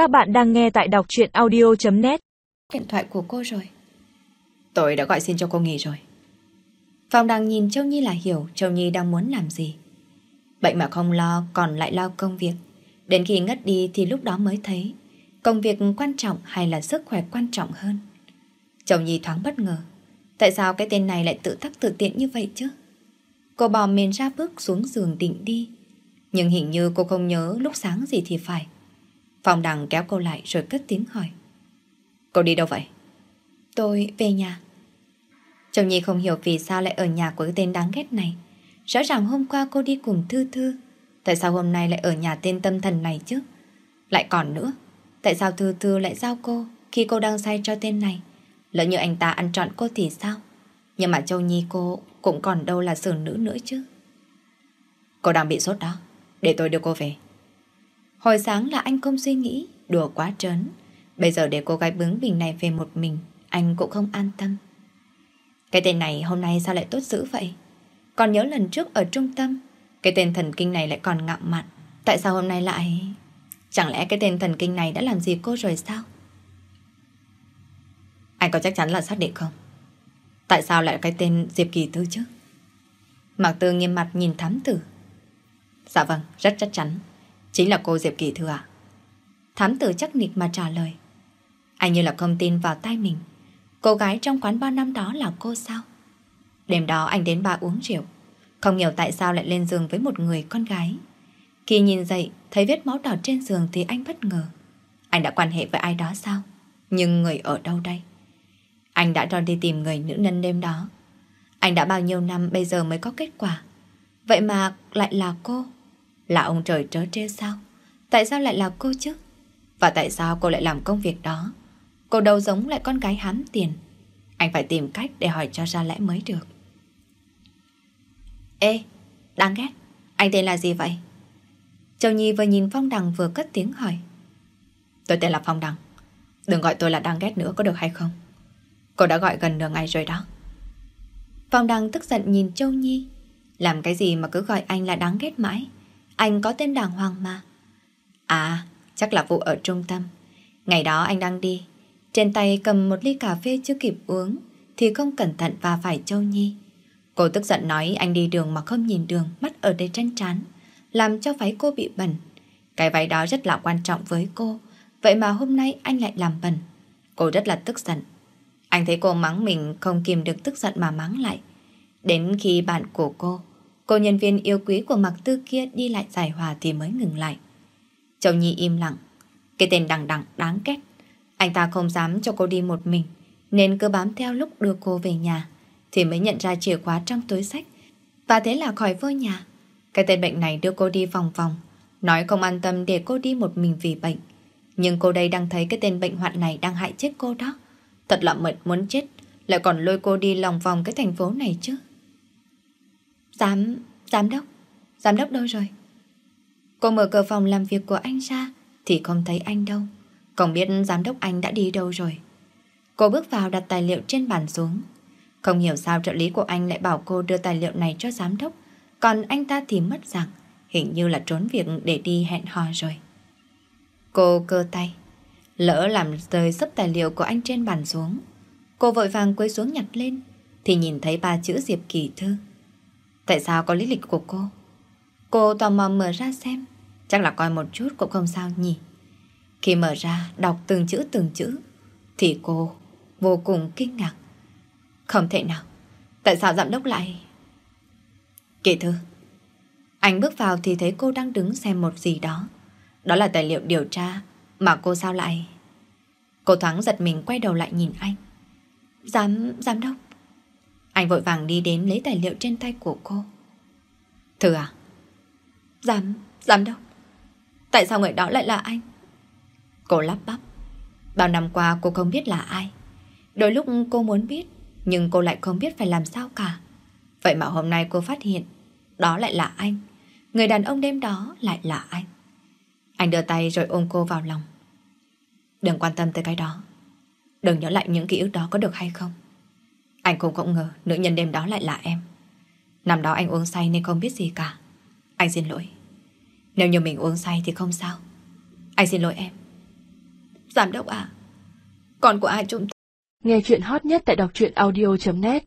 Các bạn đang nghe tại đọc chuyện audio.net Điện thoại của cô rồi. Tôi đã gọi xin cho cô nghỉ rồi. Phong đang nhìn Châu Nhi là hiểu Châu Nhi đang muốn làm gì. Bệnh mà không lo, còn lại lo công việc. Đến khi ngất đi thì lúc đó mới thấy, công việc quan trọng hay là sức khỏe quan trọng hơn. Châu Nhi thoáng bất ngờ. Tại sao cái tên này lại tự tắc tự tiện như vậy chứ? Cô bò mền ra bước xuống giường định đi. Nhưng hình như cô không nhớ lúc sáng gì thì phải. Phong đằng kéo cô lại rồi cất tiếng hỏi. Cô đi đâu vậy? Tôi về nhà. Châu Nhi không hiểu vì sao lại ở nhà của cái tên đáng ghét này. Rõ ràng hôm qua cô đi cùng Thư Thư. Tại sao hôm nay lại ở nhà tên tâm thần này chứ? Lại còn nữa, tại sao Thư Thư lại giao cô khi cô đang say cho tên này? Lỡ như anh ta ăn trọn cô thì sao? Nhưng mà Châu Nhi cô cũng còn đâu là xử nữ nữa chứ. Cô đang bị sốt đó. Để tôi đưa cô về. Hồi sáng là anh không suy nghĩ, đùa quá trớn. Bây giờ để cô gái bướng bình này về một mình, anh cũng không an tâm. Cái tên này hôm nay sao lại tốt dữ vậy? Còn nhớ lần trước ở trung tâm, cái tên thần kinh này lại còn ngạo mạn. Tại sao hôm nay lại... Chẳng lẽ cái tên thần kinh này đã làm gì cô rồi sao? Anh có chắc chắn là xác định không? Tại sao lại cái tên Diệp Kỳ Tư chứ? Mạc Tư nghiêm mặt nhìn thám tử. Dạ vâng, rất chắc chắn. Chính là cô Diệp Kỳ Thư ạ. Thám tử chắc nịch mà trả lời. Anh như là không tin vào tay mình. Cô gái trong quán bao năm đó là cô sao? Đêm đó anh đến ba uống rượu. Không hiểu tại sao lại lên giường với một người con gái. Khi nhìn dậy, thấy vết máu đỏ trên giường thì anh bất ngờ. Anh đã quan hệ với ai đó sao? Nhưng người ở đâu đây? Anh đã cho đi tìm người nữ nhân đêm đó. Anh đã bao nhiêu năm bây giờ mới có kết quả. Vậy mà lại là cô. Là ông trời trớ trêu sao? Tại sao lại là cô chứ? Và tại sao cô lại làm công việc đó? Cô đâu giống lại con gái hám tiền. Anh phải tìm cách để hỏi cho ra lẽ mới được. Ê, đáng ghét. Anh tên là gì vậy? Châu Nhi vừa nhìn Phong Đằng vừa cất tiếng hỏi. Tôi tên là Phong Đằng. Đừng gọi tôi là đáng ghét nữa có được hay không? Cô đã gọi gần nửa ngày rồi đó. Phong Đằng tức giận nhìn Châu Nhi. Làm cái gì mà cứ gọi anh là đáng ghét mãi? Anh có tên đàng hoàng mà. À, chắc là vụ ở trung tâm. Ngày đó anh đang đi. Trên tay cầm một ly cà phê chưa kịp uống thì không cẩn thận và phải Châu Nhi. Cô tức giận nói anh đi đường mà không nhìn đường, mắt ở đây tranh chán, làm cho váy cô bị bẩn. Cái váy đó rất là quan trọng với cô, vậy mà hôm nay anh lại làm bẩn. Cô rất là tức giận. Anh thấy cô mắng mình không kìm được tức giận mà mắng lại. Đến khi bạn của cô, cô nhân viên yêu quý của mặc Tư kia đi lại giải hòa thì mới ngừng lại. Châu Nhi im lặng. Cái tên đằng đằng đáng ghét. Anh ta không dám cho cô đi một mình, nên cứ bám theo lúc đưa cô về nhà, thì mới nhận ra chìa khóa trong túi sách. Và thế là khỏi vô nhà. Cái tên bệnh này đưa cô đi vòng vòng, nói không an tâm để cô đi một mình vì bệnh. Nhưng cô đây đang thấy cái tên bệnh hoạn này đang hại chết cô đó. Thật là mệt muốn chết, lại còn lôi cô đi lòng vòng cái thành phố này chứ. Giám, giám đốc, giám đốc đâu rồi? Cô mở cửa phòng làm việc của anh ra thì không thấy anh đâu. Không biết giám đốc anh đã đi đâu rồi. Cô bước vào đặt tài liệu trên bàn xuống. Không hiểu sao trợ lý của anh lại bảo cô đưa tài liệu này cho giám đốc. Còn anh ta thì mất rằng hình như là trốn việc để đi hẹn hò rồi. Cô cơ tay. Lỡ làm rơi sấp tài liệu của anh trên bàn xuống. Cô vội vàng quấy xuống nhặt lên thì nhìn thấy ba chữ Diệp Kỳ Thư. Tại sao có lý lịch của cô? Cô tò mò mở ra xem. Chắc là coi một chút cũng không sao nhỉ. Khi mở ra, đọc từng chữ từng chữ, thì cô vô cùng kinh ngạc. Không thể nào. Tại sao giám đốc lại... kể thư. Anh bước vào thì thấy cô đang đứng xem một gì đó. Đó là tài liệu điều tra mà cô sao lại... Cô thoáng giật mình quay đầu lại nhìn anh. Giám... giám đốc. Anh vội vàng đi đến lấy tài liệu trên tay của cô. Thử à? Giám... giám đốc. Tại sao người đó lại là anh? Cô lắp bắp. Bao năm qua cô không biết là ai. Đôi lúc cô muốn biết, nhưng cô lại không biết phải làm sao cả. Vậy mà hôm nay cô phát hiện, đó lại là anh. Người đàn ông đêm đó lại là anh. Anh đưa tay rồi ôm cô vào lòng. Đừng quan tâm tới cái đó. Đừng nhớ lại những ký ức đó có được hay không. Anh cũng không ngờ nữ nhân đêm đó lại là em. Năm đó anh uống say nên không biết gì cả. Anh xin lỗi. Nếu như mình uống say thì không sao. Anh xin lỗi em. Giám đốc à, con của ai chúng Nghe chuyện hot nhất tại đọc truyện audio.net